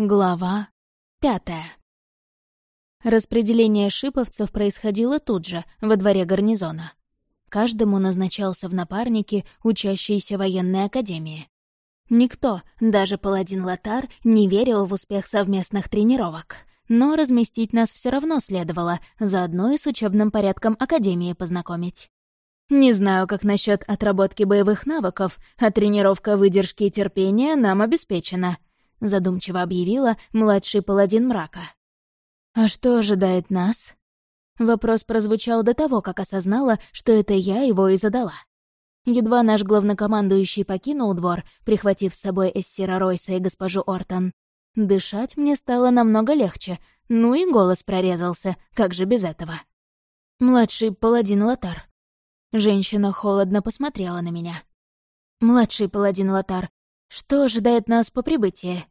Глава пятая. Распределение шиповцев происходило тут же, во дворе гарнизона. Каждому назначался в напарнике учащийся военной академии. Никто, даже паладин Латар, не верил в успех совместных тренировок. Но разместить нас все равно следовало, заодно и с учебным порядком Академии познакомить. Не знаю, как насчет отработки боевых навыков, а тренировка выдержки и терпения нам обеспечена —— задумчиво объявила младший паладин мрака. «А что ожидает нас?» Вопрос прозвучал до того, как осознала, что это я его и задала. Едва наш главнокомандующий покинул двор, прихватив с собой Эссира Ройса и госпожу Ортон, дышать мне стало намного легче, ну и голос прорезался, как же без этого. «Младший паладин Лотар». Женщина холодно посмотрела на меня. «Младший паладин Лотар, что ожидает нас по прибытии?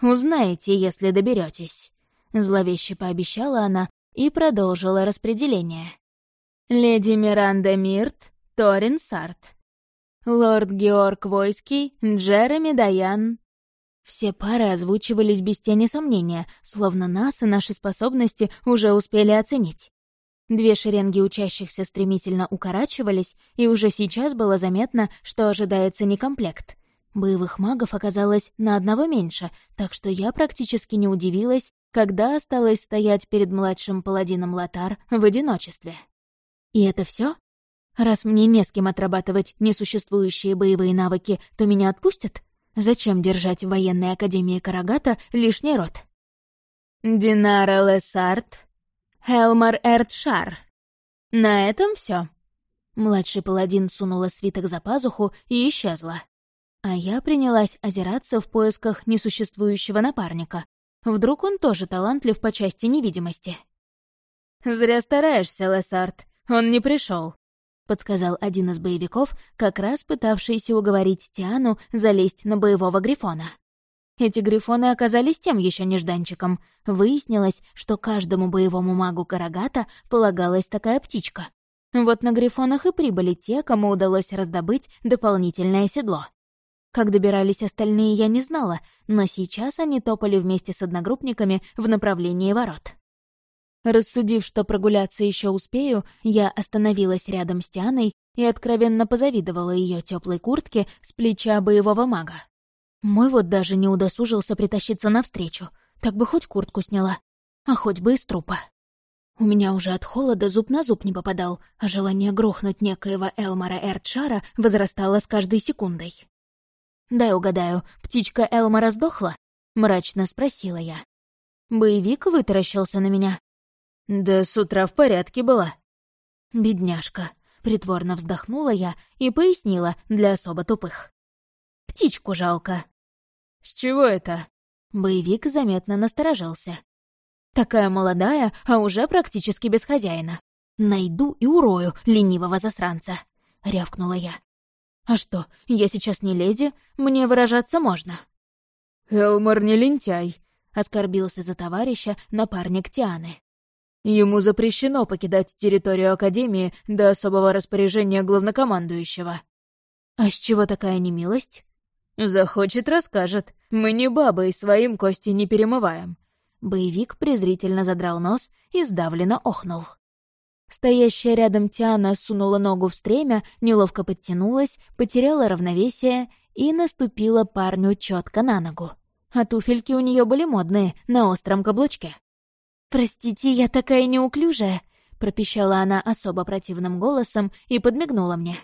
Узнаете, если доберетесь. Зловеще пообещала она и продолжила распределение. Леди Миранда Мирт, Торин Сарт. Лорд Георг Войский, Джереми Даян. Все пары озвучивались без тени сомнения, словно нас и наши способности уже успели оценить. Две шеренги учащихся стремительно укорачивались, и уже сейчас было заметно, что ожидается некомплект. Боевых магов оказалось на одного меньше, так что я практически не удивилась, когда осталось стоять перед младшим паладином Лотар в одиночестве. И это все? Раз мне не с кем отрабатывать несуществующие боевые навыки, то меня отпустят? Зачем держать в военной академии Карагата лишний род? Динара Лесарт, Хелмар Эртшар. На этом все. Младший паладин сунула свиток за пазуху и исчезла. А я принялась озираться в поисках несуществующего напарника. Вдруг он тоже талантлив по части невидимости. «Зря стараешься, Лессард. Он не пришел, подсказал один из боевиков, как раз пытавшийся уговорить Тиану залезть на боевого грифона. Эти грифоны оказались тем еще нежданчиком. Выяснилось, что каждому боевому магу Карагата полагалась такая птичка. Вот на грифонах и прибыли те, кому удалось раздобыть дополнительное седло. Как добирались остальные, я не знала, но сейчас они топали вместе с одногруппниками в направлении ворот. Рассудив, что прогуляться еще успею, я остановилась рядом с Тианой и откровенно позавидовала ее теплой куртке с плеча боевого мага. Мой вот даже не удосужился притащиться навстречу, так бы хоть куртку сняла, а хоть бы из трупа. У меня уже от холода зуб на зуб не попадал, а желание грохнуть некоего Элмара Эртшара возрастало с каждой секундой. «Дай угадаю, птичка Элма раздохла?» — мрачно спросила я. Боевик вытаращился на меня. «Да с утра в порядке была». «Бедняжка», — притворно вздохнула я и пояснила для особо тупых. «Птичку жалко». «С чего это?» Боевик заметно насторожился. «Такая молодая, а уже практически без хозяина. Найду и урою ленивого засранца», — рявкнула я. А что, я сейчас не леди, мне выражаться можно. «Элмар не лентяй», — оскорбился за товарища напарник Тианы. «Ему запрещено покидать территорию Академии до особого распоряжения главнокомандующего». «А с чего такая немилость?» «Захочет, расскажет. Мы не бабы и своим кости не перемываем». Боевик презрительно задрал нос и сдавленно охнул. Стоящая рядом Тиана сунула ногу в стремя, неловко подтянулась, потеряла равновесие и наступила парню четко на ногу. А туфельки у нее были модные, на остром каблучке. «Простите, я такая неуклюжая», — пропищала она особо противным голосом и подмигнула мне.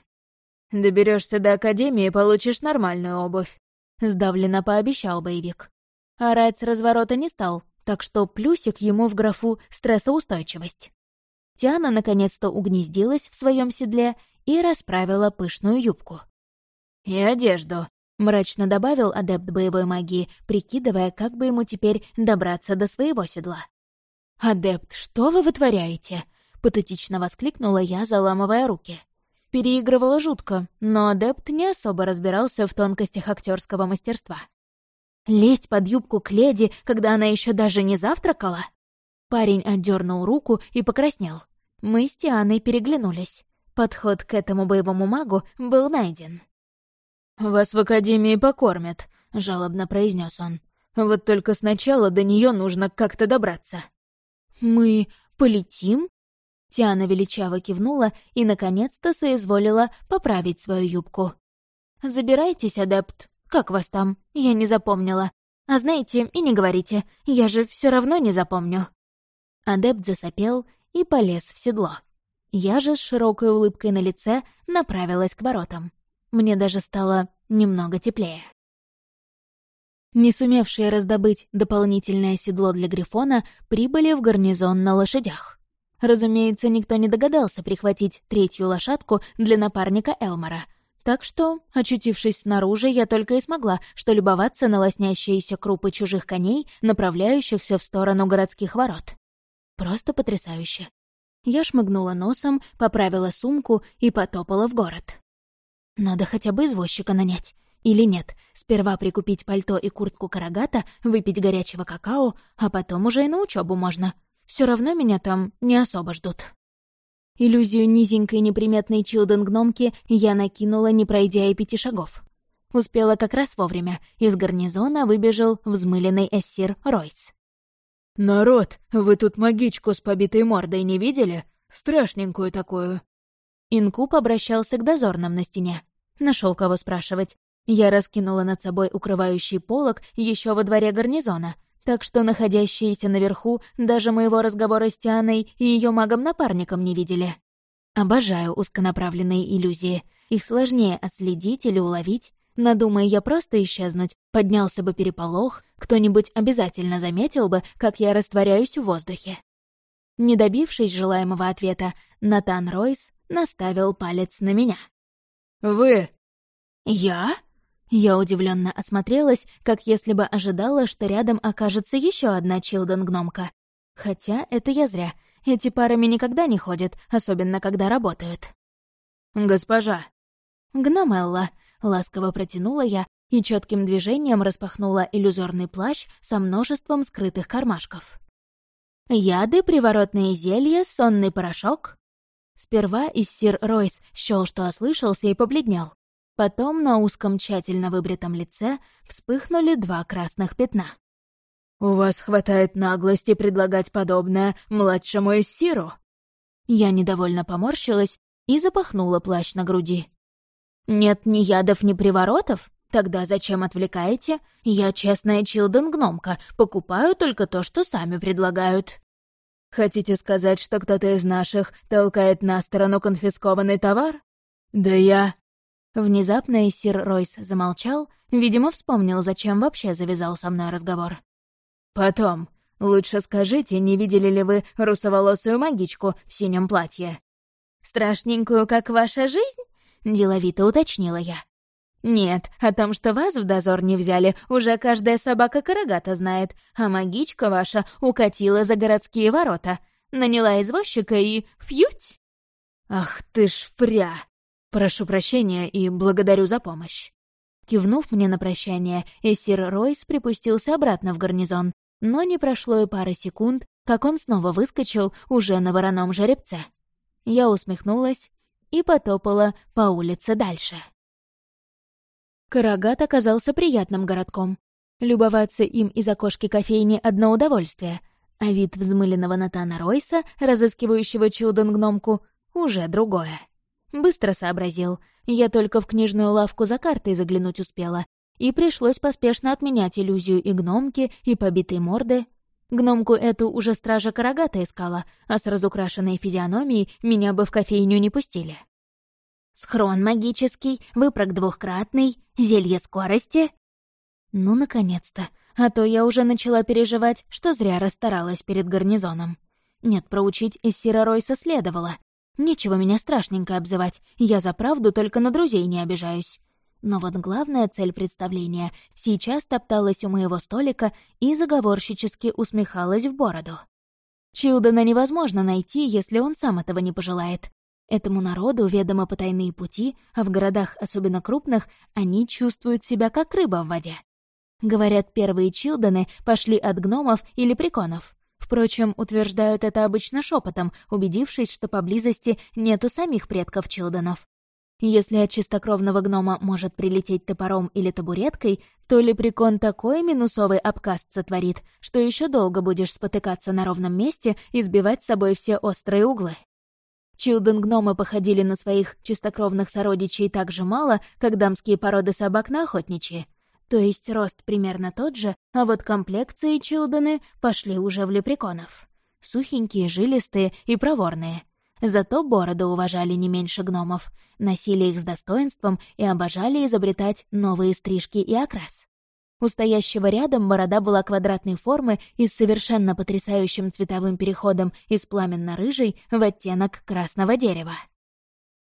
Доберешься до Академии, получишь нормальную обувь», — сдавленно пообещал боевик. Орать с разворота не стал, так что плюсик ему в графу «стрессоустойчивость». Тиана наконец-то угнездилась в своем седле и расправила пышную юбку. «И одежду», — мрачно добавил адепт боевой магии, прикидывая, как бы ему теперь добраться до своего седла. «Адепт, что вы вытворяете?» — патетично воскликнула я, заламывая руки. Переигрывала жутко, но адепт не особо разбирался в тонкостях актерского мастерства. Лезть под юбку к леди, когда она еще даже не завтракала? Парень отдернул руку и покраснел. Мы с Тианой переглянулись. Подход к этому боевому магу был найден. «Вас в академии покормят», — жалобно произнес он. Вот только сначала до нее нужно как-то добраться». «Мы полетим?» Тиана величаво кивнула и, наконец-то, соизволила поправить свою юбку. «Забирайтесь, адепт. Как вас там? Я не запомнила. А знаете, и не говорите, я же все равно не запомню». Адепт засопел и полез в седло. Я же с широкой улыбкой на лице направилась к воротам. Мне даже стало немного теплее. Не сумевшие раздобыть дополнительное седло для Грифона прибыли в гарнизон на лошадях. Разумеется, никто не догадался прихватить третью лошадку для напарника Элмора. Так что, очутившись снаружи, я только и смогла, что любоваться на лоснящиеся крупы чужих коней, направляющихся в сторону городских ворот. Просто потрясающе. Я шмыгнула носом, поправила сумку и потопала в город. Надо хотя бы извозчика нанять. Или нет, сперва прикупить пальто и куртку карагата, выпить горячего какао, а потом уже и на учебу можно. Все равно меня там не особо ждут. Иллюзию низенькой неприметной Чилден-гномки я накинула, не пройдя и пяти шагов. Успела как раз вовремя. Из гарнизона выбежал взмыленный эссир Ройс. «Народ, вы тут магичку с побитой мордой не видели? Страшненькую такую». Инкуб обращался к дозорным на стене. Нашел кого спрашивать. Я раскинула над собой укрывающий полог еще во дворе гарнизона, так что находящиеся наверху даже моего разговора с Тианой и ее магом-напарником не видели. Обожаю узконаправленные иллюзии. Их сложнее отследить или уловить, Надумая я просто исчезнуть, поднялся бы переполох, кто-нибудь обязательно заметил бы, как я растворяюсь в воздухе. Не добившись желаемого ответа, Натан Ройс наставил палец на меня. «Вы...» «Я?» Я удивленно осмотрелась, как если бы ожидала, что рядом окажется еще одна Чилден-гномка. Хотя это я зря. Эти парами никогда не ходят, особенно когда работают. «Госпожа». «Гномелла», Ласково протянула я и четким движением распахнула иллюзорный плащ со множеством скрытых кармашков. «Яды, приворотные зелья, сонный порошок?» Сперва Иссир Ройс счёл, что ослышался и побледнел. Потом на узком тщательно выбритом лице вспыхнули два красных пятна. «У вас хватает наглости предлагать подобное младшему Иссиру?» Я недовольно поморщилась и запахнула плащ на груди. «Нет ни ядов, ни приворотов? Тогда зачем отвлекаете? Я честная Чилден-гномка, покупаю только то, что сами предлагают». «Хотите сказать, что кто-то из наших толкает на сторону конфискованный товар? Да я...» Внезапно сир Ройс замолчал, видимо, вспомнил, зачем вообще завязал со мной разговор. «Потом, лучше скажите, не видели ли вы русоволосую магичку в синем платье?» «Страшненькую, как ваша жизнь?» — деловито уточнила я. «Нет, о том, что вас в дозор не взяли, уже каждая собака карагата знает, а магичка ваша укатила за городские ворота, наняла извозчика и... фьють!» «Ах ты ж фря! Прошу прощения и благодарю за помощь!» Кивнув мне на прощание, Эссир Ройс припустился обратно в гарнизон, но не прошло и пары секунд, как он снова выскочил уже на вороном жеребце. Я усмехнулась и потопала по улице дальше. Карагат оказался приятным городком. Любоваться им из окошки кофейни — одно удовольствие, а вид взмыленного Натана Ройса, разыскивающего Чилден-гномку, уже другое. Быстро сообразил. Я только в книжную лавку за картой заглянуть успела, и пришлось поспешно отменять иллюзию и гномки, и побитой морды. Гномку эту уже стража Карагата искала, а с разукрашенной физиономией меня бы в кофейню не пустили. Схрон магический, выпрыг двухкратный, зелье скорости. Ну, наконец-то. А то я уже начала переживать, что зря расстаралась перед гарнизоном. Нет, проучить Эссира Ройса следовало. Нечего меня страшненько обзывать, я за правду только на друзей не обижаюсь. Но вот главная цель представления сейчас топталась у моего столика и заговорщически усмехалась в бороду. Чилдена невозможно найти, если он сам этого не пожелает. Этому народу ведомо потайные пути, а в городах, особенно крупных, они чувствуют себя как рыба в воде. Говорят, первые Чилдены пошли от гномов или приконов. Впрочем, утверждают это обычно шепотом, убедившись, что поблизости нету самих предков Чилденов. Если от чистокровного гнома может прилететь топором или табуреткой, то лепрекон такой минусовый обкаст сотворит, что еще долго будешь спотыкаться на ровном месте и сбивать с собой все острые углы. Чилден-гномы походили на своих чистокровных сородичей так же мало, как дамские породы собак на охотничьи. То есть рост примерно тот же, а вот комплекции Чилдены пошли уже в лепреконов. Сухенькие, жилистые и проворные — Зато бороды уважали не меньше гномов, носили их с достоинством и обожали изобретать новые стрижки и окрас. У стоящего рядом борода была квадратной формы и с совершенно потрясающим цветовым переходом из пламенно-рыжей в оттенок красного дерева.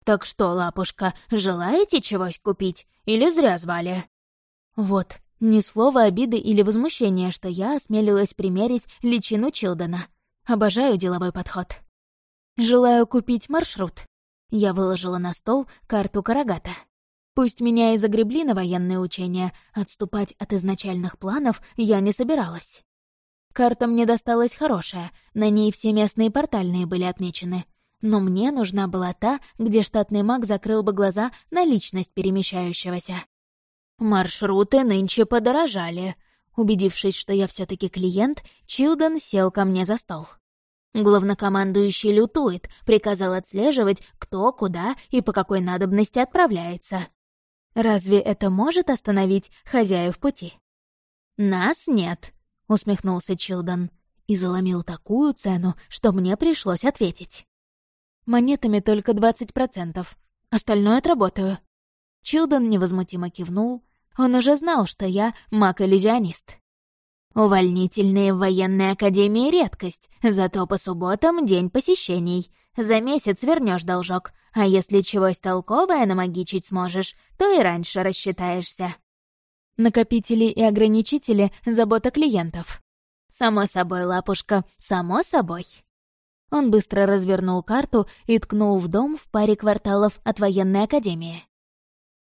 «Так что, лапушка, желаете чегось купить? Или зря звали?» Вот, ни слова обиды или возмущения, что я осмелилась примерить личину Чилдена. Обожаю деловой подход. «Желаю купить маршрут». Я выложила на стол карту Карагата. Пусть меня и загребли на военные учения, отступать от изначальных планов я не собиралась. Карта мне досталась хорошая, на ней все местные портальные были отмечены. Но мне нужна была та, где штатный маг закрыл бы глаза на личность перемещающегося. Маршруты нынче подорожали. Убедившись, что я все таки клиент, Чилден сел ко мне за стол. Главнокомандующий лютует, приказал отслеживать, кто, куда и по какой надобности отправляется. Разве это может остановить хозяев пути? «Нас нет», — усмехнулся Чилдон и заломил такую цену, что мне пришлось ответить. «Монетами только двадцать процентов. Остальное отработаю». Чилдон невозмутимо кивнул. Он уже знал, что я маг-иллюзионист. Увольнительные в военной академии — редкость, зато по субботам — день посещений. За месяц вернешь должок, а если чегось толковое намагичить сможешь, то и раньше рассчитаешься. Накопители и ограничители — забота клиентов. Само собой, лапушка, само собой. Он быстро развернул карту и ткнул в дом в паре кварталов от военной академии.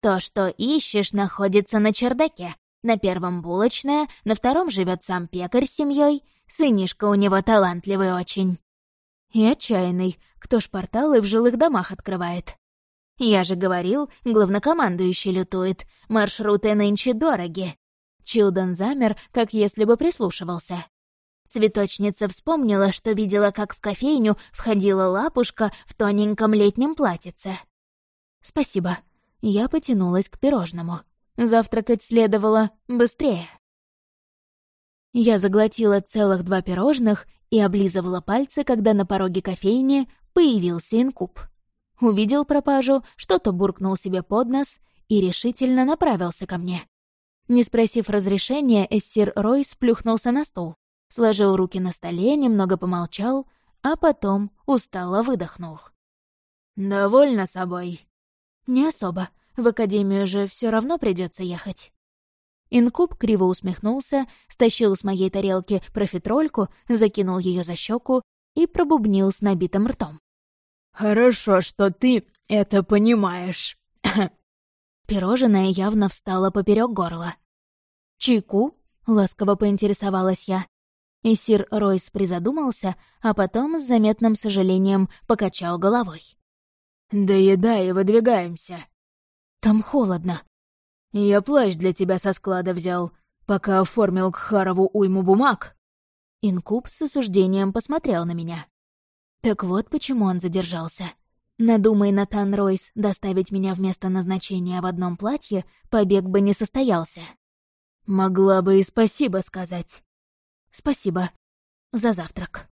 То, что ищешь, находится на чердаке, на первом булочная, на втором живет сам пекарь с семьей. Сынишка у него талантливый очень. И отчаянный. Кто ж порталы в жилых домах открывает? Я же говорил, главнокомандующий лютует. Маршруты нынче дороги. Чилден замер, как если бы прислушивался. Цветочница вспомнила, что видела, как в кофейню входила лапушка в тоненьком летнем платьице. «Спасибо». Я потянулась к пирожному. Завтракать следовало быстрее. Я заглотила целых два пирожных и облизывала пальцы, когда на пороге кофейни появился инкуб. Увидел пропажу, что-то буркнул себе под нос и решительно направился ко мне. Не спросив разрешения, эссир Рой сплюхнулся на стул, сложил руки на столе, немного помолчал, а потом устало выдохнул. «Довольна собой?» «Не особо. В академию же все равно придется ехать. Инкуб криво усмехнулся, стащил с моей тарелки профитрольку, закинул ее за щеку и пробубнил с набитым ртом. «Хорошо, что ты это понимаешь». Пирожное явно встало поперек горла. «Чайку?» — ласково поинтересовалась я. И сир Ройс призадумался, а потом с заметным сожалением покачал головой. «Доедай и выдвигаемся. Там холодно. Я плащ для тебя со склада взял, пока оформил к Харову уйму бумаг. Инкуб с осуждением посмотрел на меня. Так вот почему он задержался. Надумай Натан Ройс доставить меня в место назначения в одном платье, побег бы не состоялся. Могла бы и спасибо сказать. Спасибо. За завтрак.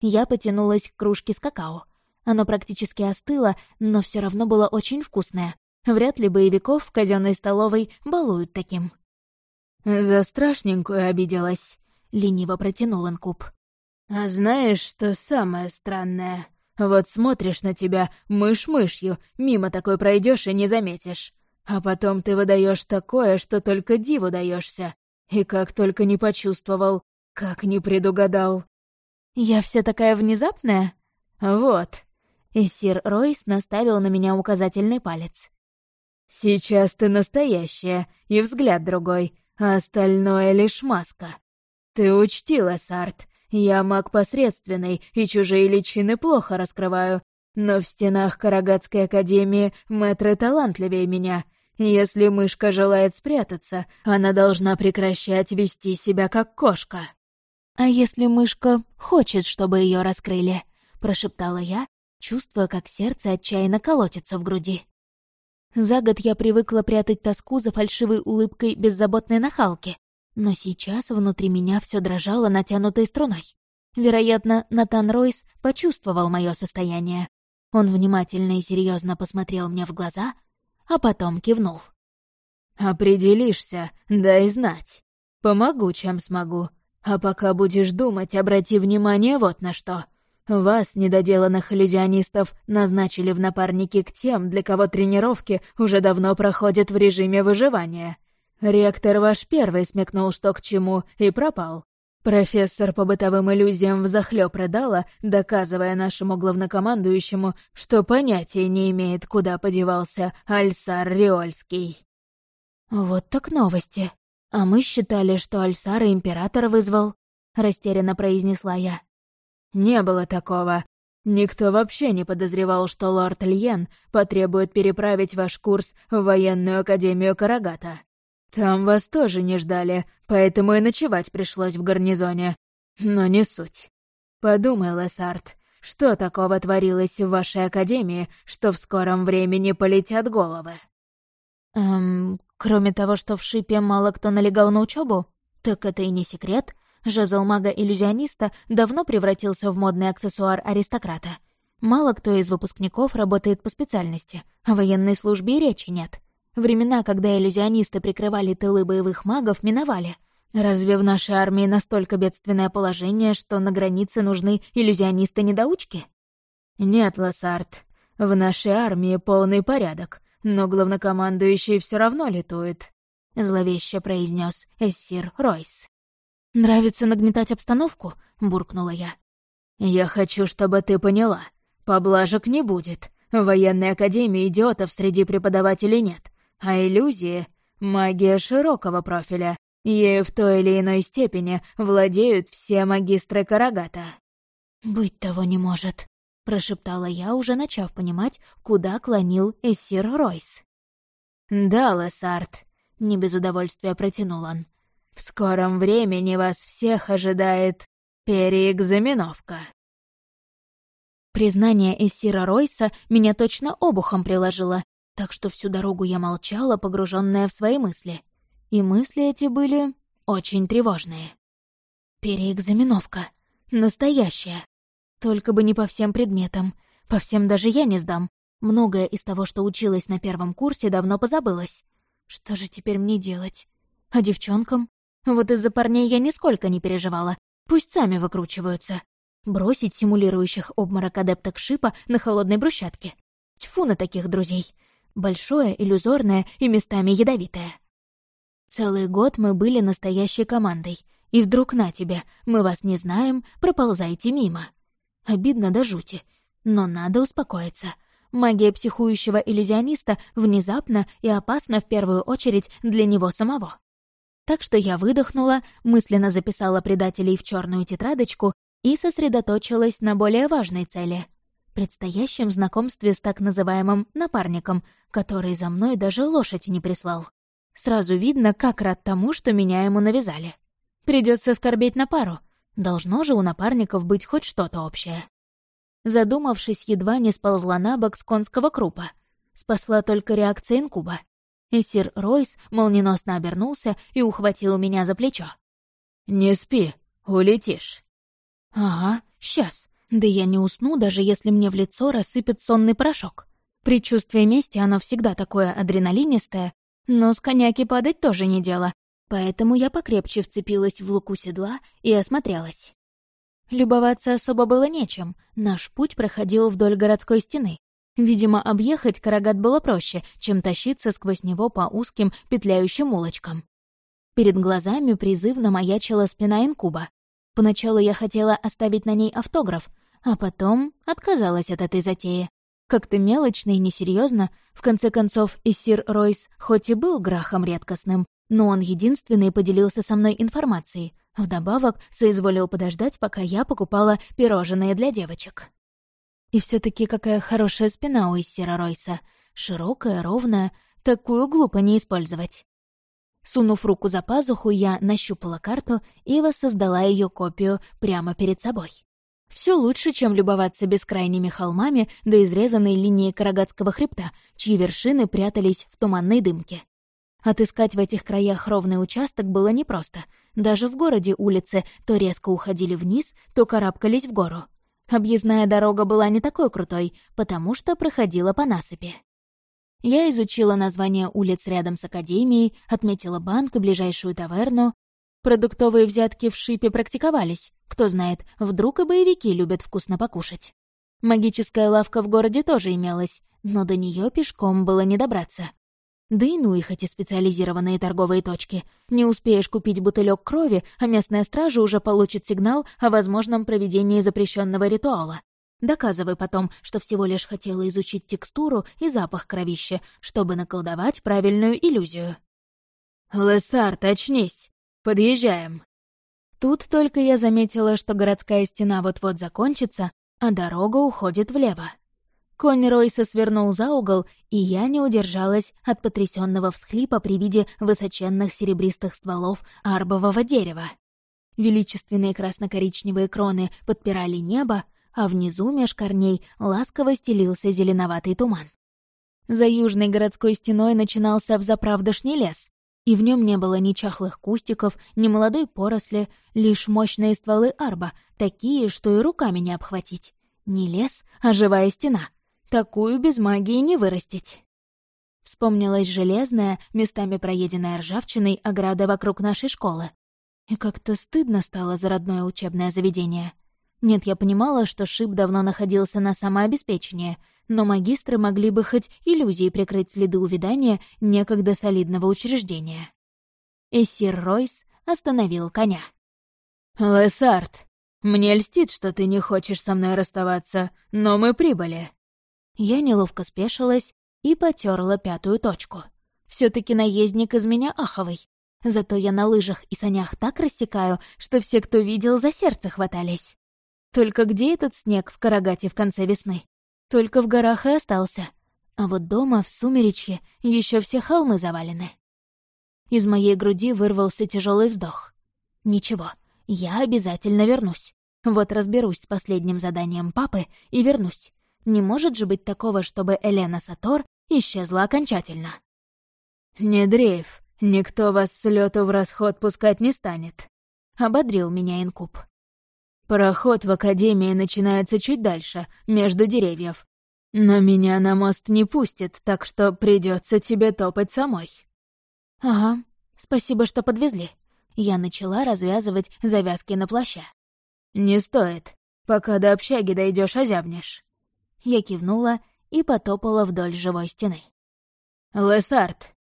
Я потянулась к кружке с какао. Оно практически остыло, но все равно было очень вкусное. Вряд ли боевиков в казенной столовой балуют таким. «За страшненькую обиделась», — лениво протянул инкуб. «А знаешь, что самое странное? Вот смотришь на тебя мышь мышью, мимо такой пройдешь и не заметишь. А потом ты выдаешь такое, что только диву даешься. И как только не почувствовал, как не предугадал». «Я вся такая внезапная?» «Вот». И сир Ройс наставил на меня указательный палец. Сейчас ты настоящая, и взгляд другой, а остальное лишь маска. Ты учтила, Сарт, я маг посредственный, и чужие личины плохо раскрываю. Но в стенах Карагатской академии мэтры талантливее меня. Если мышка желает спрятаться, она должна прекращать вести себя как кошка». «А если мышка хочет, чтобы ее раскрыли?» — прошептала я, чувствуя, как сердце отчаянно колотится в груди. За год я привыкла прятать тоску за фальшивой улыбкой беззаботной нахалки, но сейчас внутри меня все дрожало натянутой струной. Вероятно, Натан Ройс почувствовал мое состояние. Он внимательно и серьезно посмотрел мне в глаза, а потом кивнул. «Определишься, дай знать. Помогу, чем смогу. А пока будешь думать, обрати внимание вот на что. Вас, недоделанных иллюзионистов, назначили в напарники к тем, для кого тренировки уже давно проходят в режиме выживания. Ректор ваш первый смекнул, что к чему, и пропал. Профессор по бытовым иллюзиям взахлёб рыдала, доказывая нашему главнокомандующему, что понятия не имеет, куда подевался Альсар Риольский. «Вот так новости. А мы считали, что Альсара император вызвал», — растерянно произнесла я. «Не было такого. Никто вообще не подозревал, что лорд Льен потребует переправить ваш курс в военную академию Карагата. Там вас тоже не ждали, поэтому и ночевать пришлось в гарнизоне. Но не суть. Подумай, Лессард, что такого творилось в вашей академии, что в скором времени полетят головы?» «Эм, кроме того, что в Шипе мало кто налегал на учебу, так это и не секрет. Жезл мага-иллюзиониста давно превратился в модный аксессуар аристократа. Мало кто из выпускников работает по специальности, о военной службе речи нет. Времена, когда иллюзионисты прикрывали тылы боевых магов, миновали. Разве в нашей армии настолько бедственное положение, что на границе нужны иллюзионисты-недоучки? Нет, Лассард, в нашей армии полный порядок, но главнокомандующий все равно летует, — зловеще произнес Эссир Ройс. «Нравится нагнетать обстановку?» — буркнула я. «Я хочу, чтобы ты поняла. Поблажек не будет. В военной академии идиотов среди преподавателей нет. А иллюзии — магия широкого профиля. Ею в той или иной степени владеют все магистры Карагата». «Быть того не может», — прошептала я, уже начав понимать, куда клонил Эссир Ройс. «Да, Лессард», — не без удовольствия протянул он. В скором времени вас всех ожидает переэкзаменовка». Признание Эссира Ройса меня точно обухом приложило, так что всю дорогу я молчала, погруженная в свои мысли. И мысли эти были очень тревожные. Переэкзаменовка. Настоящая. Только бы не по всем предметам. По всем даже я не сдам. Многое из того, что училась на первом курсе, давно позабылось. Что же теперь мне делать? А девчонкам? Вот из-за парней я нисколько не переживала. Пусть сами выкручиваются. Бросить симулирующих обморок адепток шипа на холодной брусчатке. Тьфу на таких друзей. Большое, иллюзорное и местами ядовитое. Целый год мы были настоящей командой. И вдруг на тебе, мы вас не знаем, проползайте мимо. Обидно до жути. Но надо успокоиться. Магия психующего иллюзиониста внезапно и опасна в первую очередь для него самого. Так что я выдохнула, мысленно записала предателей в черную тетрадочку и сосредоточилась на более важной цели — предстоящем знакомстве с так называемым напарником, который за мной даже лошадь не прислал. Сразу видно, как рад тому, что меня ему навязали. Придется скорбеть на пару. Должно же у напарников быть хоть что-то общее. Задумавшись, едва не сползла на бок с конского крупа. Спасла только реакция инкуба и сир Ройс молниеносно обернулся и ухватил меня за плечо. «Не спи, улетишь». «Ага, сейчас. Да я не усну, даже если мне в лицо рассыпет сонный порошок. Предчувствие мести, оно всегда такое адреналинистое, но с коняки падать тоже не дело, поэтому я покрепче вцепилась в луку седла и осмотрелась. Любоваться особо было нечем, наш путь проходил вдоль городской стены, Видимо, объехать Карагат было проще, чем тащиться сквозь него по узким петляющим улочкам. Перед глазами призывно маячила спина инкуба. Поначалу я хотела оставить на ней автограф, а потом отказалась от этой затеи. Как-то мелочно и несерьезно, в конце концов, Иссир Ройс хоть и был грахом редкостным, но он единственный поделился со мной информацией. Вдобавок, соизволил подождать, пока я покупала пирожные для девочек. И все таки какая хорошая спина у Иссера Ройса. Широкая, ровная, такую глупо не использовать. Сунув руку за пазуху, я нащупала карту и воссоздала ее копию прямо перед собой. Все лучше, чем любоваться бескрайними холмами до изрезанной линии Карагатского хребта, чьи вершины прятались в туманной дымке. Отыскать в этих краях ровный участок было непросто. Даже в городе улицы то резко уходили вниз, то карабкались в гору. Объездная дорога была не такой крутой, потому что проходила по насыпи. Я изучила названия улиц рядом с академией, отметила банк и ближайшую таверну. Продуктовые взятки в шипе практиковались. Кто знает, вдруг и боевики любят вкусно покушать. Магическая лавка в городе тоже имелась, но до нее пешком было не добраться. Да и ну их эти специализированные торговые точки. Не успеешь купить бутылек крови, а местная стража уже получит сигнал о возможном проведении запрещенного ритуала. Доказывай потом, что всего лишь хотела изучить текстуру и запах кровища, чтобы наколдовать правильную иллюзию. «Лессард, очнись! Подъезжаем!» Тут только я заметила, что городская стена вот-вот закончится, а дорога уходит влево. Конь Ройса свернул за угол, и я не удержалась от потрясенного всхлипа при виде высоченных серебристых стволов арбового дерева. Величественные красно-коричневые кроны подпирали небо, а внизу меж корней ласково стелился зеленоватый туман. За южной городской стеной начинался взаправдошний лес, и в нем не было ни чахлых кустиков, ни молодой поросли, лишь мощные стволы арба, такие, что и руками не обхватить. Не лес, а живая стена. Такую без магии не вырастить. Вспомнилась железная, местами проеденная ржавчиной, ограда вокруг нашей школы. И как-то стыдно стало за родное учебное заведение — нет, я понимала, что Шип давно находился на самообеспечении, но магистры могли бы хоть иллюзией прикрыть следы увядания некогда солидного учреждения. И сир Ройс остановил коня. «Лессард, мне льстит, что ты не хочешь со мной расставаться, но мы прибыли». Я неловко спешилась и потерла пятую точку. все таки наездник из меня аховый. Зато я на лыжах и санях так рассекаю, что все, кто видел, за сердце хватались. Только где этот снег в Карагате в конце весны? Только в горах и остался. А вот дома, в сумеречье, еще все холмы завалены. Из моей груди вырвался тяжелый вздох. Ничего, я обязательно вернусь. Вот разберусь с последним заданием папы и вернусь. Не может же быть такого, чтобы Элена Сатор исчезла окончательно. «Не дрейф, никто вас с лету в расход пускать не станет», — ободрил меня Инкуб. Проход в Академии начинается чуть дальше, между деревьев. Но меня на мост не пустит, так что придется тебе топать самой». «Ага, спасибо, что подвезли». Я начала развязывать завязки на плаща. «Не стоит. Пока до общаги дойдешь, озябнешь». Я кивнула и потопала вдоль живой стены. «Лессард».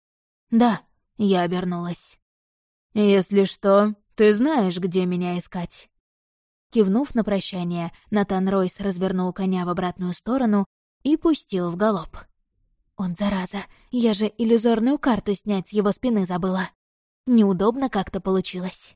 «Да», — я обернулась. «Если что, ты знаешь, где меня искать». Кивнув на прощание, Натан Ройс развернул коня в обратную сторону и пустил в галоп. Он, зараза, я же иллюзорную карту снять с его спины забыла. Неудобно как-то получилось.